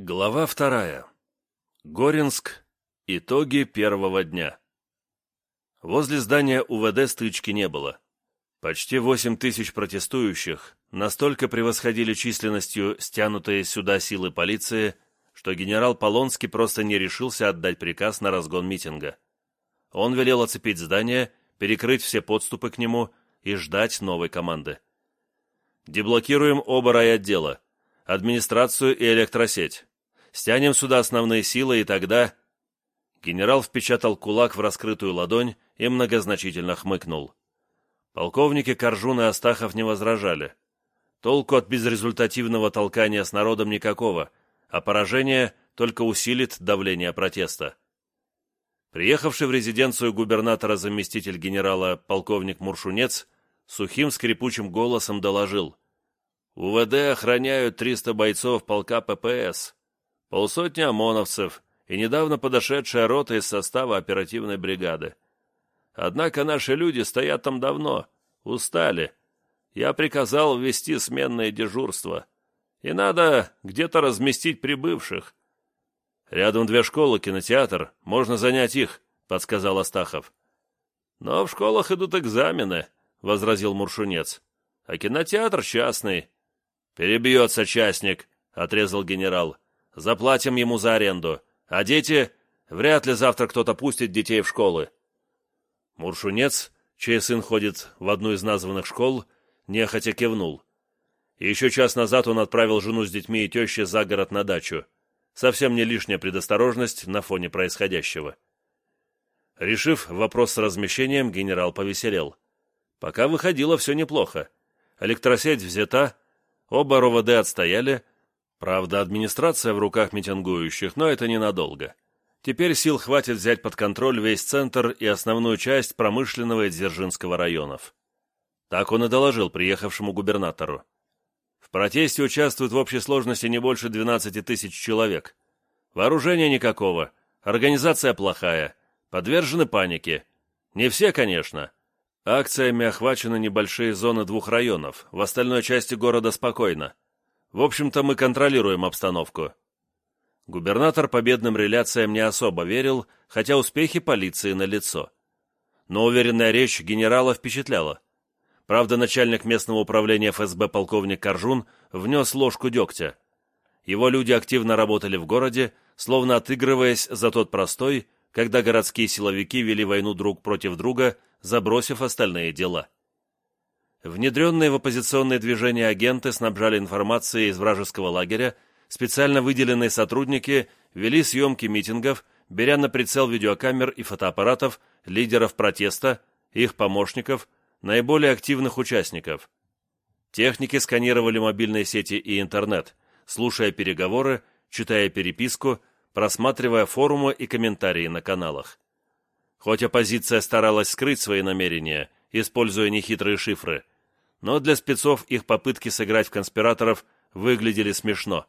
Глава вторая. Горинск. Итоги первого дня. Возле здания УВД стычки не было. Почти восемь тысяч протестующих настолько превосходили численностью стянутые сюда силы полиции, что генерал Полонский просто не решился отдать приказ на разгон митинга. Он велел оцепить здание, перекрыть все подступы к нему и ждать новой команды. Деблокируем оба райотдела, администрацию и электросеть. Стянем сюда основные силы, и тогда...» Генерал впечатал кулак в раскрытую ладонь и многозначительно хмыкнул. Полковники Коржун и Астахов не возражали. Толку от безрезультативного толкания с народом никакого, а поражение только усилит давление протеста. Приехавший в резиденцию губернатора заместитель генерала полковник Муршунец сухим скрипучим голосом доложил. «УВД охраняют 300 бойцов полка ППС полсотни ОМОНовцев и недавно подошедшая рота из состава оперативной бригады. Однако наши люди стоят там давно, устали. Я приказал ввести сменное дежурство. И надо где-то разместить прибывших. Рядом две школы, кинотеатр, можно занять их, подсказал Астахов. Но в школах идут экзамены, возразил Муршунец. А кинотеатр частный. Перебьется частник, отрезал генерал. Заплатим ему за аренду. А дети... Вряд ли завтра кто-то пустит детей в школы. Муршунец, чей сын ходит в одну из названных школ, нехотя кивнул. Еще час назад он отправил жену с детьми и тещи за город на дачу. Совсем не лишняя предосторожность на фоне происходящего. Решив вопрос с размещением, генерал повеселел. Пока выходило все неплохо. Электросеть взята, оба РОВД отстояли, Правда, администрация в руках митингующих, но это ненадолго. Теперь сил хватит взять под контроль весь центр и основную часть промышленного и Дзержинского районов. Так он и доложил приехавшему губернатору. В протесте участвует в общей сложности не больше 12 тысяч человек. Вооружения никакого, организация плохая, подвержены панике. Не все, конечно. Акциями охвачены небольшие зоны двух районов, в остальной части города спокойно. В общем-то, мы контролируем обстановку». Губернатор победным реляциям не особо верил, хотя успехи полиции налицо. Но уверенная речь генерала впечатляла. Правда, начальник местного управления ФСБ полковник Коржун внес ложку дегтя. Его люди активно работали в городе, словно отыгрываясь за тот простой, когда городские силовики вели войну друг против друга, забросив остальные дела. Внедренные в оппозиционные движения агенты снабжали информацией из вражеского лагеря, специально выделенные сотрудники вели съемки митингов, беря на прицел видеокамер и фотоаппаратов лидеров протеста, их помощников, наиболее активных участников. Техники сканировали мобильные сети и интернет, слушая переговоры, читая переписку, просматривая форумы и комментарии на каналах. Хоть оппозиция старалась скрыть свои намерения, используя нехитрые шифры, но для спецов их попытки сыграть в конспираторов выглядели смешно.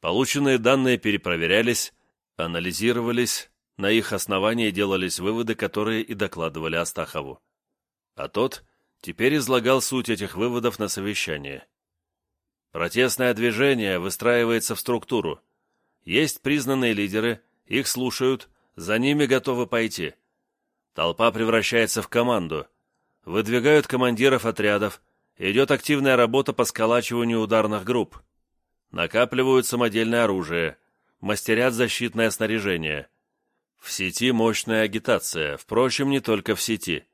Полученные данные перепроверялись, анализировались, на их основании делались выводы, которые и докладывали Астахову. А тот теперь излагал суть этих выводов на совещании. Протестное движение выстраивается в структуру. Есть признанные лидеры, их слушают, за ними готовы пойти. Толпа превращается в команду – выдвигают командиров отрядов, идет активная работа по сколачиванию ударных групп. Накапливают самодельное оружие, мастерят защитное снаряжение. В сети мощная агитация, впрочем, не только в сети.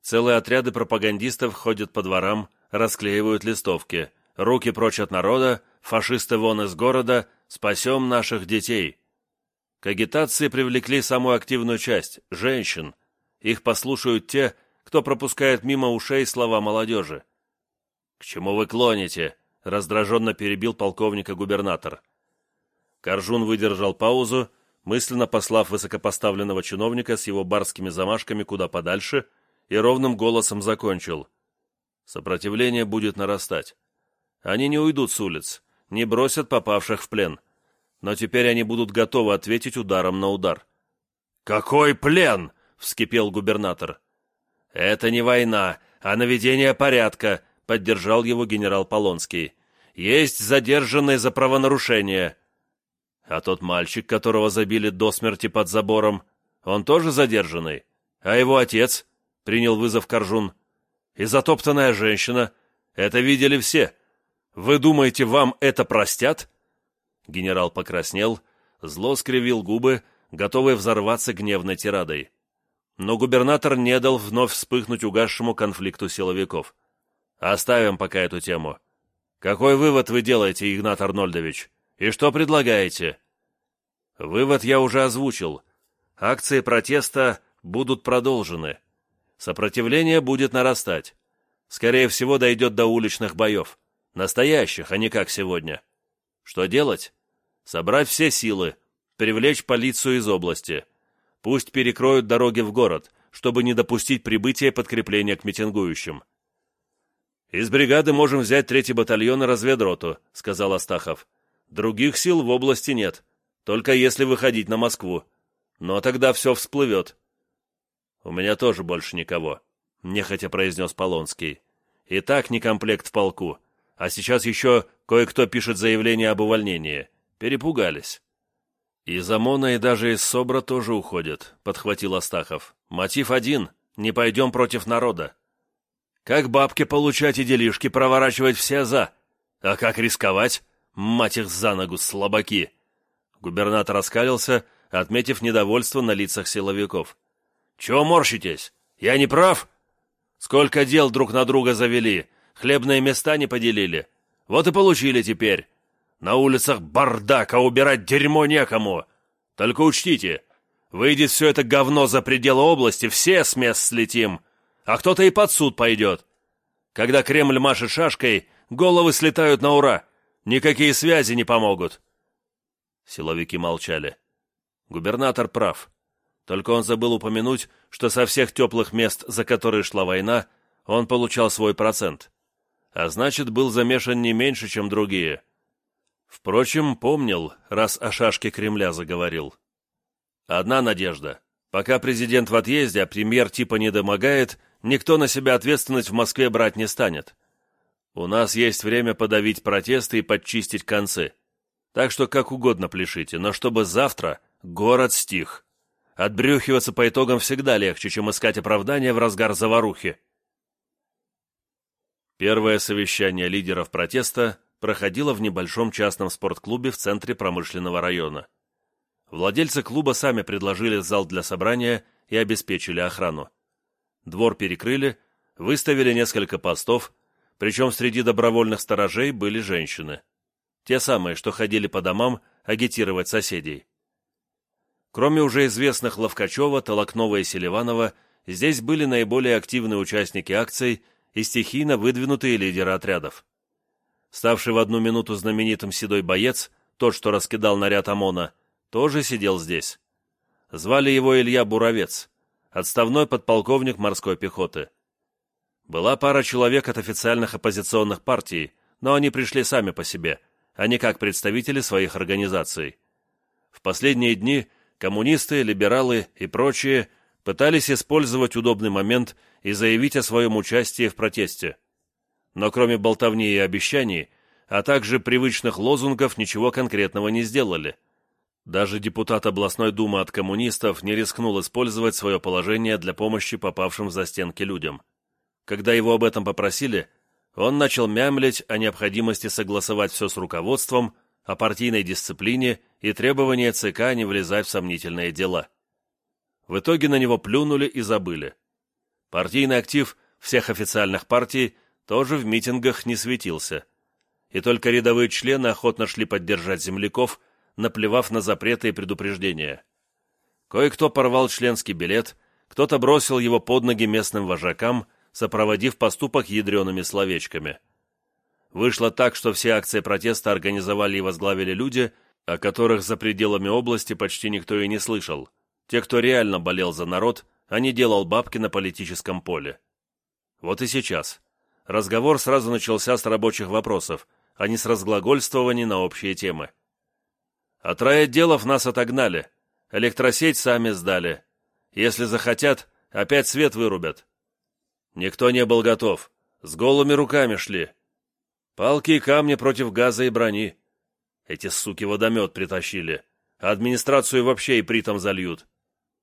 Целые отряды пропагандистов ходят по дворам, расклеивают листовки. Руки прочь от народа, фашисты вон из города, спасем наших детей. К агитации привлекли самую активную часть – женщин. Их послушают те, кто пропускает мимо ушей слова молодежи. «К чему вы клоните?» — раздраженно перебил полковника губернатор. Коржун выдержал паузу, мысленно послав высокопоставленного чиновника с его барскими замашками куда подальше, и ровным голосом закончил. Сопротивление будет нарастать. Они не уйдут с улиц, не бросят попавших в плен. Но теперь они будут готовы ответить ударом на удар. «Какой плен?» — вскипел губернатор. «Это не война, а наведение порядка», — поддержал его генерал Полонский. «Есть задержанные за правонарушение. А тот мальчик, которого забили до смерти под забором, он тоже задержанный? А его отец?» — принял вызов Коржун. «И затоптанная женщина. Это видели все. Вы думаете, вам это простят?» Генерал покраснел, зло скривил губы, готовый взорваться гневной тирадой. Но губернатор не дал вновь вспыхнуть угасшему конфликту силовиков. «Оставим пока эту тему. Какой вывод вы делаете, Игнат Арнольдович? И что предлагаете?» «Вывод я уже озвучил. Акции протеста будут продолжены. Сопротивление будет нарастать. Скорее всего, дойдет до уличных боев. Настоящих, а не как сегодня. Что делать? Собрать все силы, привлечь полицию из области. Пусть перекроют дороги в город, чтобы не допустить прибытия подкрепления к митингующим. «Из бригады можем взять третий батальон и разведроту», — сказал Астахов. «Других сил в области нет, только если выходить на Москву. Но тогда все всплывет». «У меня тоже больше никого», — нехотя произнес Полонский. «И так не комплект в полку, а сейчас еще кое-кто пишет заявление об увольнении. Перепугались». «Из ОМОНа и даже из СОБРа тоже уходят», — подхватил Астахов. «Мотив один — не пойдем против народа. Как бабки получать и делишки проворачивать все за? А как рисковать? Мать их за ногу, слабаки!» Губернатор оскалился, отметив недовольство на лицах силовиков. «Чего морщитесь? Я не прав? Сколько дел друг на друга завели, хлебные места не поделили. Вот и получили теперь. На улицах бардак, а убирать дерьмо некому. Только учтите, выйдет все это говно за пределы области, все с мест слетим а кто-то и под суд пойдет. Когда Кремль машет шашкой, головы слетают на ура. Никакие связи не помогут. Силовики молчали. Губернатор прав. Только он забыл упомянуть, что со всех теплых мест, за которые шла война, он получал свой процент. А значит, был замешан не меньше, чем другие. Впрочем, помнил, раз о шашке Кремля заговорил. Одна надежда. Пока президент в отъезде, а премьер типа не домогает, никто на себя ответственность в Москве брать не станет. У нас есть время подавить протесты и подчистить концы. Так что как угодно пляшите, но чтобы завтра город стих. Отбрюхиваться по итогам всегда легче, чем искать оправдания в разгар заварухи. Первое совещание лидеров протеста проходило в небольшом частном спортклубе в центре промышленного района. Владельцы клуба сами предложили зал для собрания и обеспечили охрану. Двор перекрыли, выставили несколько постов, причем среди добровольных сторожей были женщины. Те самые, что ходили по домам агитировать соседей. Кроме уже известных Ловкачева, Толокнова и Селиванова, здесь были наиболее активные участники акций и стихийно выдвинутые лидеры отрядов. Ставший в одну минуту знаменитым седой боец, тот, что раскидал наряд ОМОНа, тоже сидел здесь. Звали его Илья Буровец отставной подполковник морской пехоты. Была пара человек от официальных оппозиционных партий, но они пришли сами по себе, а не как представители своих организаций. В последние дни коммунисты, либералы и прочие пытались использовать удобный момент и заявить о своем участии в протесте. Но кроме болтовни и обещаний, а также привычных лозунгов ничего конкретного не сделали – даже депутат областной думы от коммунистов не рискнул использовать свое положение для помощи попавшим в застенки людям. Когда его об этом попросили, он начал мямлить о необходимости согласовать все с руководством, о партийной дисциплине и требовании ЦК не влезать в сомнительные дела. В итоге на него плюнули и забыли. Партийный актив всех официальных партий тоже в митингах не светился. И только рядовые члены охотно шли поддержать земляков – наплевав на запреты и предупреждения. Кое-кто порвал членский билет, кто-то бросил его под ноги местным вожакам, сопроводив поступок ядреными словечками. Вышло так, что все акции протеста организовали и возглавили люди, о которых за пределами области почти никто и не слышал. Те, кто реально болел за народ, а не делал бабки на политическом поле. Вот и сейчас. Разговор сразу начался с рабочих вопросов, а не с разглагольствований на общие темы. От райотделов нас отогнали. Электросеть сами сдали. Если захотят, опять свет вырубят. Никто не был готов. С голыми руками шли. Палки и камни против газа и брони. Эти суки водомет притащили, а администрацию вообще и притом зальют.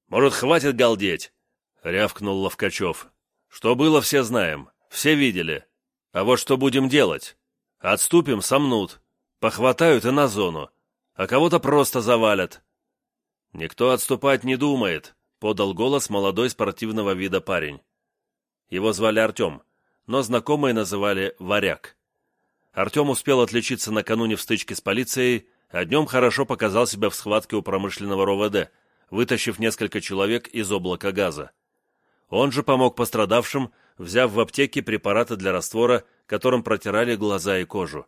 Может, хватит галдеть?» — рявкнул Ловкачев. «Что было, все знаем, все видели. А вот что будем делать? Отступим, сомнут, похватают и на зону, а кого-то просто завалят». «Никто отступать не думает», — подал голос молодой спортивного вида парень. Его звали Артем, но знакомые называли «Варяг». Артем успел отличиться накануне в стычке с полицией, а днем хорошо показал себя в схватке у промышленного РОВД, вытащив несколько человек из облака газа. Он же помог пострадавшим, взяв в аптеке препараты для раствора, которым протирали глаза и кожу.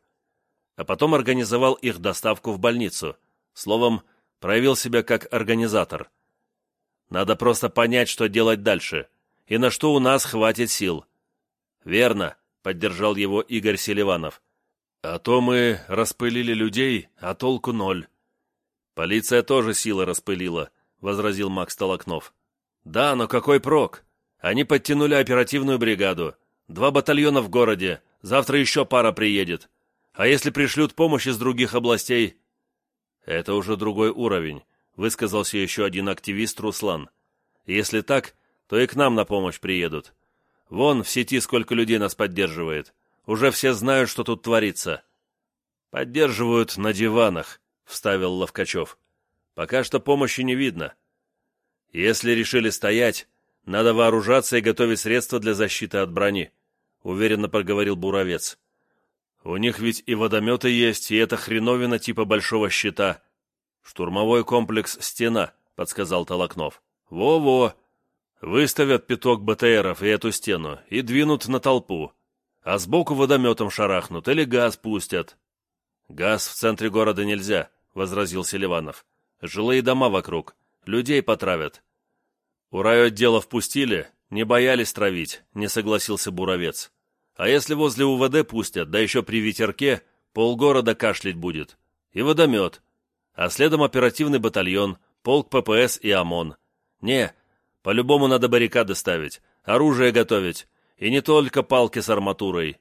А потом организовал их доставку в больницу. Словом, проявил себя как организатор. Надо просто понять, что делать дальше, и на что у нас хватит сил. «Верно», — поддержал его Игорь Селиванов. «А то мы распылили людей, а толку ноль». «Полиция тоже силы распылила», — возразил Макс Толокнов. «Да, но какой прок? Они подтянули оперативную бригаду. Два батальона в городе, завтра еще пара приедет. А если пришлют помощь из других областей?» «Это уже другой уровень», — высказался еще один активист Руслан. «Если так, то и к нам на помощь приедут. Вон в сети сколько людей нас поддерживает. Уже все знают, что тут творится». «Поддерживают на диванах», — вставил Ловкачев. «Пока что помощи не видно. Если решили стоять, надо вооружаться и готовить средства для защиты от брони», — уверенно проговорил Буровец. «У них ведь и водометы есть, и это хреновина типа большого щита. Штурмовой комплекс «Стена», — подсказал Толокнов. «Во-во! Выставят пяток БТРов и эту стену и двинут на толпу а сбоку водометом шарахнут или газ пустят». «Газ в центре города нельзя», — возразил Селиванов. «Жилые дома вокруг, людей потравят». «У райотдела впустили, не боялись травить», — не согласился Буровец. «А если возле УВД пустят, да еще при ветерке, полгорода кашлять будет. И водомет. А следом оперативный батальон, полк ППС и ОМОН. Не, по-любому надо баррикады ставить, оружие готовить, и не только палки с арматурой.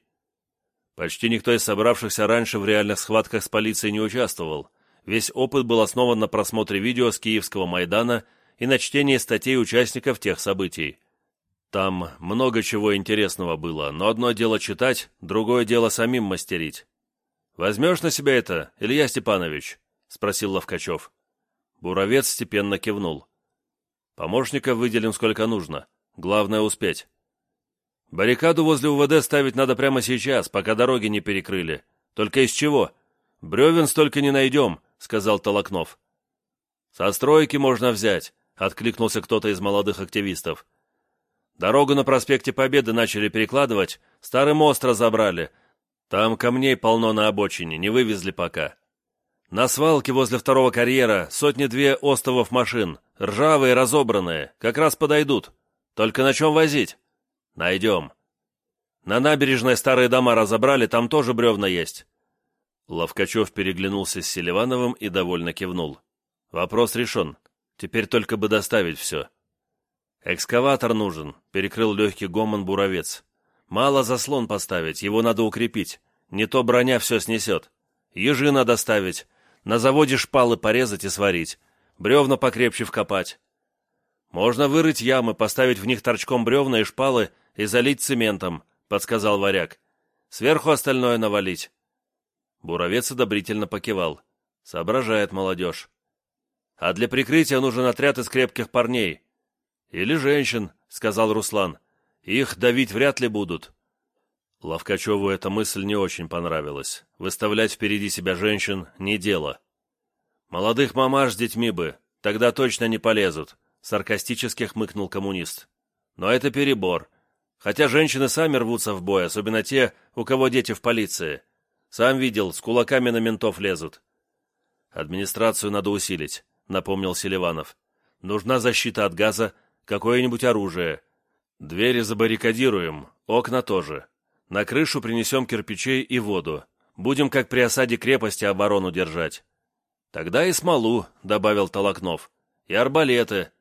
Почти никто из собравшихся раньше в реальных схватках с полицией не участвовал. Весь опыт был основан на просмотре видео с Киевского Майдана и на чтении статей участников тех событий. Там много чего интересного было, но одно дело читать, другое дело самим мастерить. «Возьмешь на себя это, Илья Степанович?» — спросил Ловкачев. Буровец степенно кивнул. «Помощника выделим сколько нужно. Главное — успеть. Баррикаду возле УВД ставить надо прямо сейчас, пока дороги не перекрыли. Только из чего? Бревен столько не найдем, сказал Толокнов. Со стройки можно взять, откликнулся кто-то из молодых активистов. Дорогу на проспекте Победы начали перекладывать, старый мост разобрали. Там камней полно на обочине, не вывезли пока. На свалке возле второго карьера сотни-две остовов машин, ржавые, разобранные, как раз подойдут. Только на чем возить? «Найдем. На набережной старые дома разобрали, там тоже бревна есть». Ловкачев переглянулся с Селивановым и довольно кивнул. «Вопрос решен. Теперь только бы доставить все». «Экскаватор нужен», — перекрыл легкий гомон буровец. «Мало заслон поставить, его надо укрепить. Не то броня все снесет. Ежи надо ставить. На заводе шпалы порезать и сварить. Бревна покрепче вкопать. Можно вырыть ямы, поставить в них торчком бревна и шпалы и залить цементом», — подсказал варяг. «Сверху остальное навалить». Буровец одобрительно покивал. Соображает молодежь. «А для прикрытия нужен отряд из крепких парней». «Или женщин», — сказал Руслан. «Их давить вряд ли будут». Ловкачеву эта мысль не очень понравилась. Выставлять впереди себя женщин — не дело. «Молодых мамаш с детьми бы, тогда точно не полезут», — саркастически хмыкнул коммунист. «Но это перебор. Хотя женщины сами рвутся в бой, особенно те, у кого дети в полиции. Сам видел, с кулаками на ментов лезут. Администрацию надо усилить, напомнил Селиванов. Нужна защита от газа, какое-нибудь оружие. Двери забаррикадируем, окна тоже. На крышу принесем кирпичей и воду. Будем, как при осаде крепости, оборону держать. Тогда и смолу, добавил Толокнов. И арбалеты.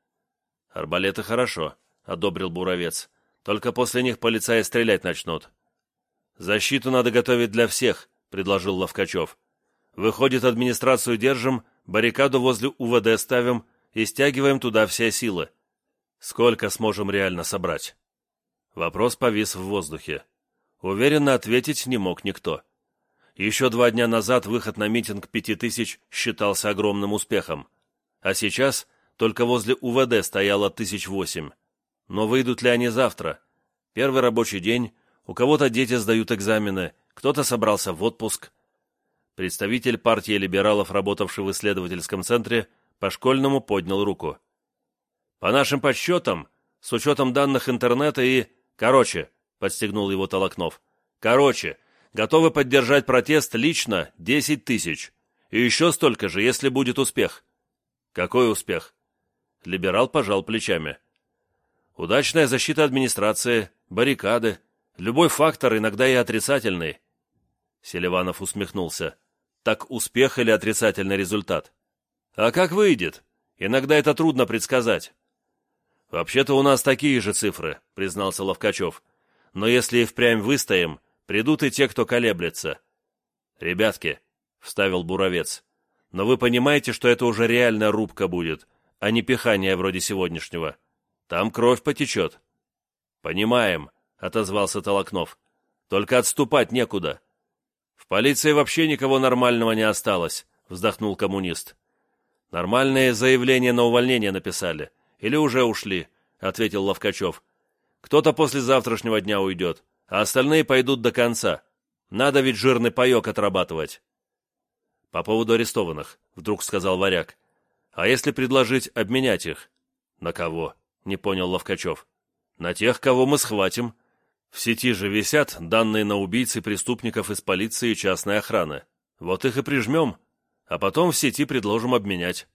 Арбалеты хорошо, одобрил Буровец. Только после них полицаи стрелять начнут. «Защиту надо готовить для всех», — предложил Ловкачев. Выходит, администрацию держим, баррикаду возле УВД ставим и стягиваем туда все силы. Сколько сможем реально собрать?» Вопрос повис в воздухе. Уверенно ответить не мог никто. Еще два дня назад выход на митинг пяти тысяч считался огромным успехом, а сейчас только возле УВД стояло тысяч восемь. Но выйдут ли они завтра? Первый рабочий день, у кого-то дети сдают экзамены, кто-то собрался в отпуск. Представитель партии либералов, работавший в исследовательском центре, по-школьному поднял руку. «По нашим подсчетам, с учетом данных интернета и Короче, подстегнул его Толокнов. Короче, готовы поддержать протест лично десять тысяч. И еще столько же, если будет успех. Какой успех? Либерал пожал плечами. Удачная защита администрации, баррикады, любой фактор, иногда и отрицательный. Селиванов усмехнулся. Так успех или отрицательный результат? А как выйдет? Иногда это трудно предсказать. «Вообще-то у нас такие же цифры», — признался Ловкачев. «Но если и впрямь выстоим, придут и те, кто колеблется». «Ребятки», — вставил Буровец, — «но вы понимаете, что это уже реальная рубка будет, а не пихание вроде сегодняшнего. Там кровь потечет». «Понимаем», — отозвался Толокнов. «Только отступать некуда». «В полиции вообще никого нормального не осталось», — вздохнул коммунист. «Нормальные заявления на увольнение написали. Или уже ушли?» — ответил Ловкачев. «Кто-то после завтрашнего дня уйдет, а остальные пойдут до конца. Надо ведь жирный паек отрабатывать». «По поводу арестованных», — вдруг сказал Варяг. «А если предложить обменять их?» «На кого?» — не понял Ловкачев. «На тех, кого мы схватим. В сети же висят данные на убийцы преступников из полиции и частной охраны. Вот их и прижмем, а потом в сети предложим обменять».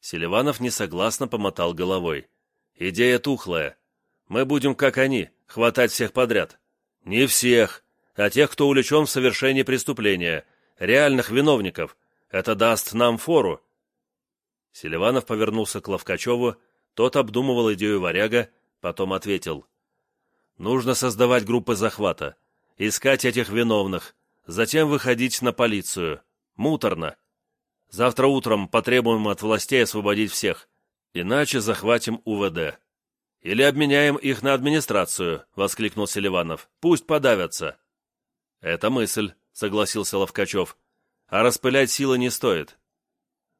Селиванов несогласно помотал головой. «Идея тухлая. Мы будем, как они, хватать всех подряд. Не всех, а тех, кто увлечен в совершении преступления, реальных виновников. Это даст нам фору». Селиванов повернулся к Ловкачеву, тот обдумывал идею варяга, потом ответил. «Нужно создавать группы захвата, искать этих виновных, затем выходить на полицию. Муторно. Завтра утром потребуем от властей освободить всех, иначе захватим УВД. Или обменяем их на администрацию, воскликнул Селиванов. Пусть подавятся. Это мысль, согласился Ловкачев. А распылять силы не стоит.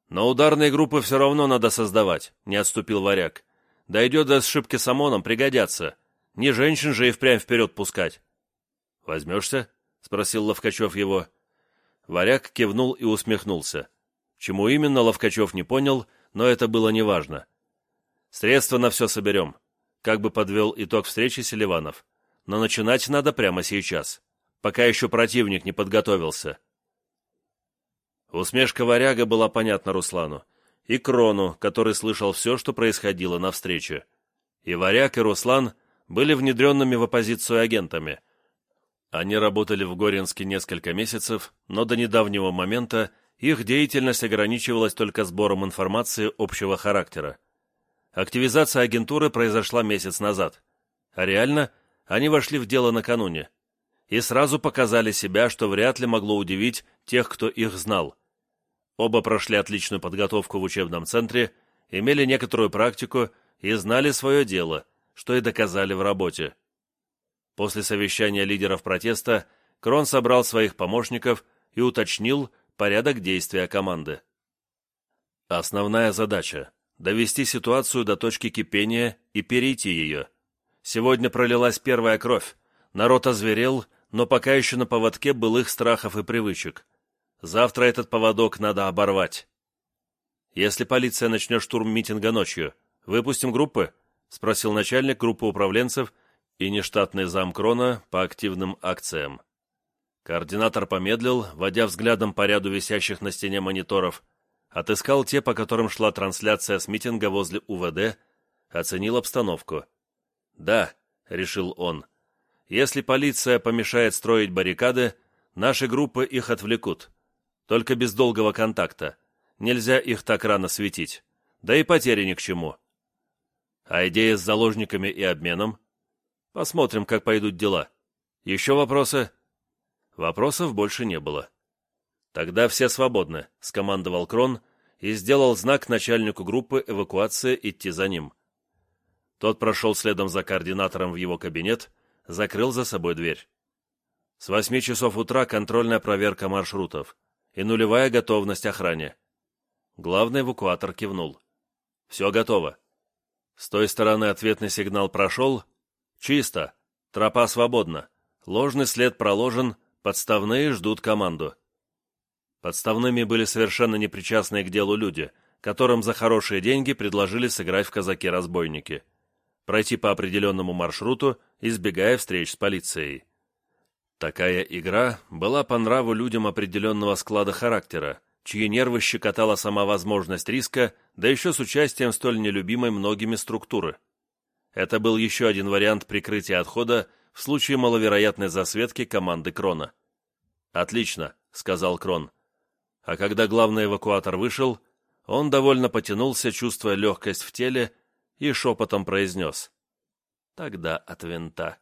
Но ударные группы все равно надо создавать, не отступил варяг. Дойдет до сшибки с ОМОНом, пригодятся. Не женщин же и впрямь вперед пускать. «Возьмешься?» — спросил Ловкачев его. Варяг кивнул и усмехнулся. Чему именно, Ловкачев не понял, но это было неважно. Средства на все соберем. Как бы подвел итог встречи Селиванов. Но начинать надо прямо сейчас, пока еще противник не подготовился. Усмешка варяга была понятна Руслану. И Крону, который слышал все, что происходило на встрече. И варяг, и Руслан были внедренными в оппозицию агентами. Они работали в Горинске несколько месяцев, но до недавнего момента их деятельность ограничивалась только сбором информации общего характера. Активизация агентуры произошла месяц назад, а реально они вошли в дело накануне и сразу показали себя, что вряд ли могло удивить тех, кто их знал. Оба прошли отличную подготовку в учебном центре, имели некоторую практику и знали свое дело, что и доказали в работе. После совещания лидеров протеста Крон собрал своих помощников и уточнил, порядок действия команды. Основная задача – довести ситуацию до точки кипения и перейти ее. Сегодня пролилась первая кровь, народ озверел, но пока еще на поводке былых страхов и привычек. Завтра этот поводок надо оборвать. Если полиция начнет штурм митинга ночью, выпустим группы? Спросил начальник группы управленцев и нештатный зам Крона по активным акциям. Координатор помедлил, водя взглядом по ряду висящих на стене мониторов, отыскал те, по которым шла трансляция с митинга возле УВД, оценил обстановку. «Да», — решил он, — «если полиция помешает строить баррикады, наши группы их отвлекут. Только без долгого контакта. Нельзя их так рано светить. Да и потери ни к чему». «А идея с заложниками и обменом?» «Посмотрим, как пойдут дела. Еще вопросы?» Вопросов больше не было. «Тогда все свободны», — скомандовал Крон и сделал знак начальнику группы эвакуации идти за ним. Тот прошел следом за координатором в его кабинет, закрыл за собой дверь. С восьми часов утра контрольная проверка маршрутов и нулевая готовность охране. Главный эвакуатор кивнул. «Все готово». С той стороны ответный сигнал прошел. «Чисто. Тропа свободна. Ложный след проложен. Подставные ждут команду». Подставными были совершенно непричастные к делу люди, которым за хорошие деньги предложили сыграть в казаки-разбойники. Пройти по определенному маршруту, избегая встреч с полицией. Такая игра была по нраву людям определенного склада характера, чьи нервы щекотала сама возможность риска, да еще с участием столь нелюбимой многими структуры. Это был еще один вариант прикрытия отхода в случае маловероятной засветки команды Крона. «Отлично», — сказал Крон. А когда главный эвакуатор вышел, он довольно потянулся, чувствуя легкость в теле, и шепотом произнес. «Тогда от винта».